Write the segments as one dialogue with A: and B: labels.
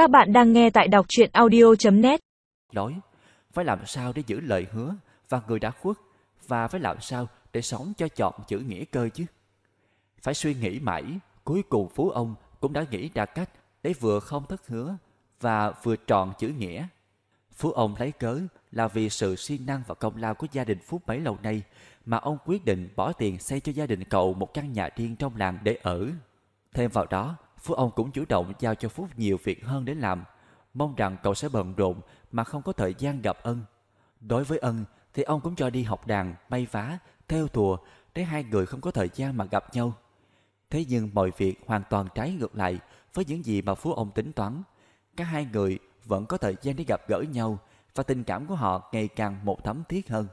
A: Các bạn đang nghe tại đọc truyện audio.net
B: nói, phải làm sao để giữ lời hứa và người đã khuất, và phải làm sao để sống cho chọn chữ nghĩa cơ chứ? Phải suy nghĩ mãi, cuối cùng phú ông cũng đã nghĩ ra cách để vừa không thất hứa và vừa tròn chữ nghĩa. Phú ông lấy cớ là vì sự siêng năng và công lao của gia đình phú mấy lâu nay mà ông quyết định bỏ tiền xây cho gia đình cậu một căn nhà riêng trong làng để ở. Thêm vào đó phú ông cũng chủ động giao cho phúc nhiều việc hơn để làm. Mong rằng cậu sẽ bận rộn mà không có thời gian gặp ân. Đối với ân, thì ông cũng cho đi học đàn, may vá, theo thùa, để hai người không có thời gian mà gặp nhau. Thế nhưng mọi việc hoàn toàn trái ngược lại với những gì mà phú ông tính toán. Cả hai người vẫn có thời gian để gặp gỡ nhau và tình cảm của họ ngày càng một thấm thiết hơn.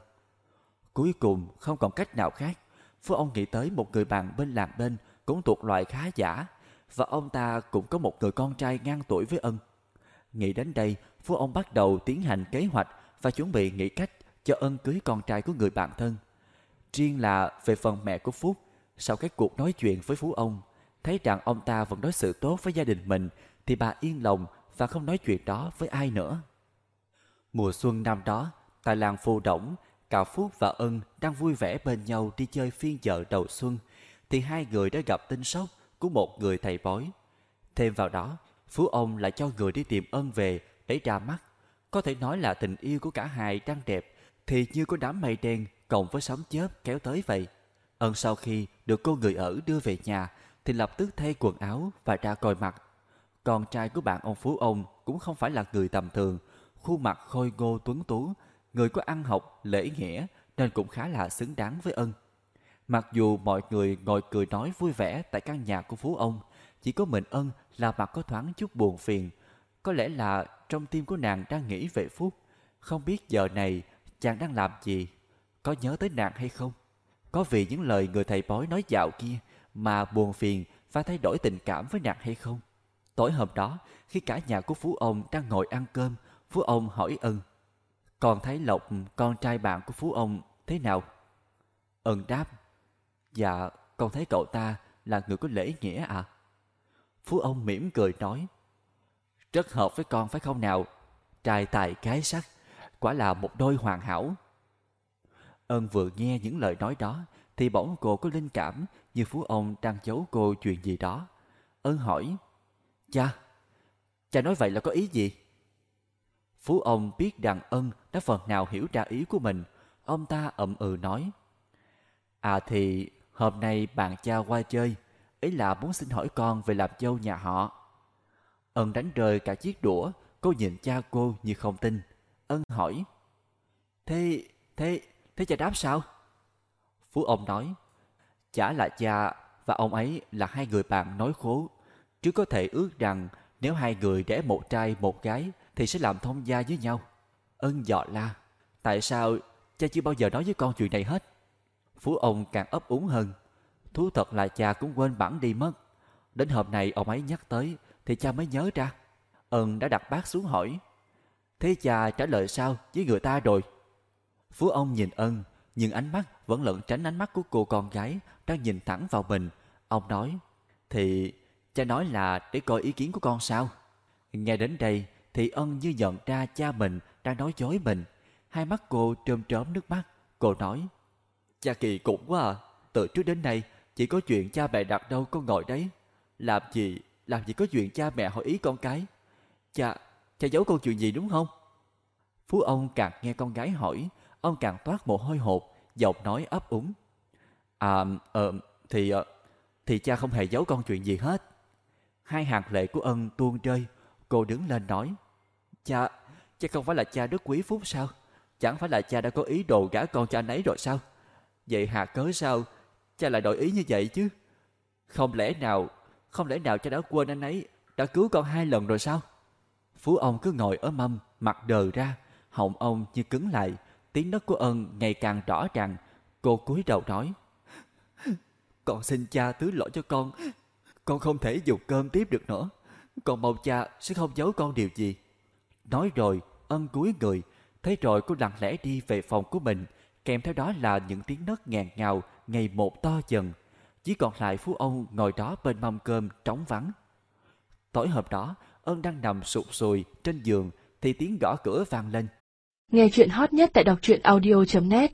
B: Cuối cùng, không còn cách nào khác. Phú ông nghĩ tới một người bạn bên làng bên cũng thuộc loại khá giả và ông ta cũng có một người con trai ngang tuổi với ân nghĩ đến đây phú ông bắt đầu tiến hành kế hoạch và chuẩn bị nghĩ cách cho ân cưới con trai của người bạn thân. Riêng là về phần mẹ của phúc, sau cái cuộc nói chuyện với phú ông, thấy rằng ông ta vẫn đối xử tốt với gia đình mình, thì bà yên lòng và không nói chuyện đó với ai nữa. Mùa xuân năm đó, tại làng phù đổng cả phúc và ân đang vui vẻ bên nhau đi chơi phiên chợ đầu xuân, thì hai người đã gặp tin sốc của một người thầy bói. Thêm vào đó, phú ông lại cho người đi tìm ân về để ra mắt. Có thể nói là tình yêu của cả hai đang đẹp, thì như có đám mây đen cộng với sóng chớp kéo tới vậy. Ân sau khi được cô người ở đưa về nhà, thì lập tức thay quần áo và ra coi mặt. Con trai của bạn ông phú ông cũng không phải là người tầm thường, khuôn mặt khôi ngô tuấn tú, người có ăn học lễ nghĩa nên cũng khá là xứng đáng với ân mặc dù mọi người ngồi cười nói vui vẻ tại căn nhà của phú ông, chỉ có mình ân là mặt có thoáng chút buồn phiền. Có lẽ là trong tim của nàng đang nghĩ về phúc. Không biết giờ này chàng đang làm gì? Có nhớ tới nàng hay không? Có vì những lời người thầy bói nói dạo kia mà buồn phiền và thay đổi tình cảm với nàng hay không? Tối hôm đó, khi cả nhà của phú ông đang ngồi ăn cơm, phú ông hỏi ân còn thấy lộc, con trai bạn của phú ông thế nào? Ân đáp dạ con thấy cậu ta là người có lễ nghĩa à phú ông mỉm cười nói, rất hợp với con phải không nào? Trai tài cái sắc, quả là một đôi hoàn hảo. Ân vừa nghe những lời nói đó thì bỗng cô có linh cảm như phú ông đang giấu cô chuyện gì đó. Ân hỏi, cha cha nói vậy là có ý gì? Phú ông biết rằng ân đã phần nào hiểu ra ý của mình. Ông ta ậm ừ nói à thì hôm nay bạn cha qua chơi ấy là muốn xin hỏi con về làm dâu nhà họ. Ân đánh rơi cả chiếc đũa, cô nhìn cha cô như không tin. Ân hỏi, thế thế thế cha đáp sao? Phú ông nói, chả là cha và ông ấy là hai người bạn nói khố. Chứ có thể ước rằng nếu hai người đẻ một trai một gái thì sẽ làm thông gia với nhau. Ân dọ la, tại sao cha chưa bao giờ nói với con chuyện này hết? Phú ông càng ấp úng hơn. Thú thật là cha cũng quên bản đi mất. Đến hôm nay ông ấy nhắc tới, thì cha mới nhớ ra. Ân đã đặt bát xuống hỏi, thế cha trả lời sao với người ta rồi? Phú ông nhìn ân, nhưng ánh mắt vẫn lẩn tránh ánh mắt của cô con gái đang nhìn thẳng vào mình. Ông nói, thì cha nói là để coi ý kiến của con sao? Nghe đến đây thì ân như nhận ra cha mình đang nói dối mình. Hai mắt cô trơm trớm nước mắt. Cô nói cha kỳ cục quá à. Từ trước đến nay, chỉ có chuyện cha mẹ đặt đâu con ngồi đấy. Làm gì làm gì có chuyện cha mẹ hỏi ý con cái. Cha cha giấu con chuyện gì đúng không? Phú ông càng nghe con gái hỏi, ông càng toát mồ hôi hột, giọng nói ấp úng. À ờ thì ờ, thì cha không hề giấu con chuyện gì hết. Hai hàng lệ của ân tuôn rơi, cô đứng lên nói. Cha cha không phải là cha rất quý phúc sao? Chẳng phải là cha đã có ý đồ gả con cho anh ấy rồi sao? Vậy hà cớ sao? Cha lại đổi ý như vậy chứ? Không lẽ nào, không lẽ nào cha đã quên anh ấy, đã cứu con hai lần rồi sao? Phú ông cứ ngồi ở mâm, mặt đờ ra, họng ông như cứng lại, tiếng nấc của ân ngày càng rõ ràng. Cô cúi đầu nói, con xin cha thứ lỗi cho con con không thể dùng cơm tiếp được nữa. Con mong cha sẽ không giấu con điều gì. Nói rồi, ân cúi người, thế rồi cô lặng lẽ đi về phòng của mình kèm theo đó là những tiếng nấc ngàn ngào, ngày một to dần. Chỉ còn lại phú ông ngồi đó bên mâm cơm trống vắng. Tối hôm đó, ân đang nằm sụt sùi trên giường thì tiếng gõ cửa vang lên.
C: Nghe chuyện hot nhất tại đọc truyện audio.net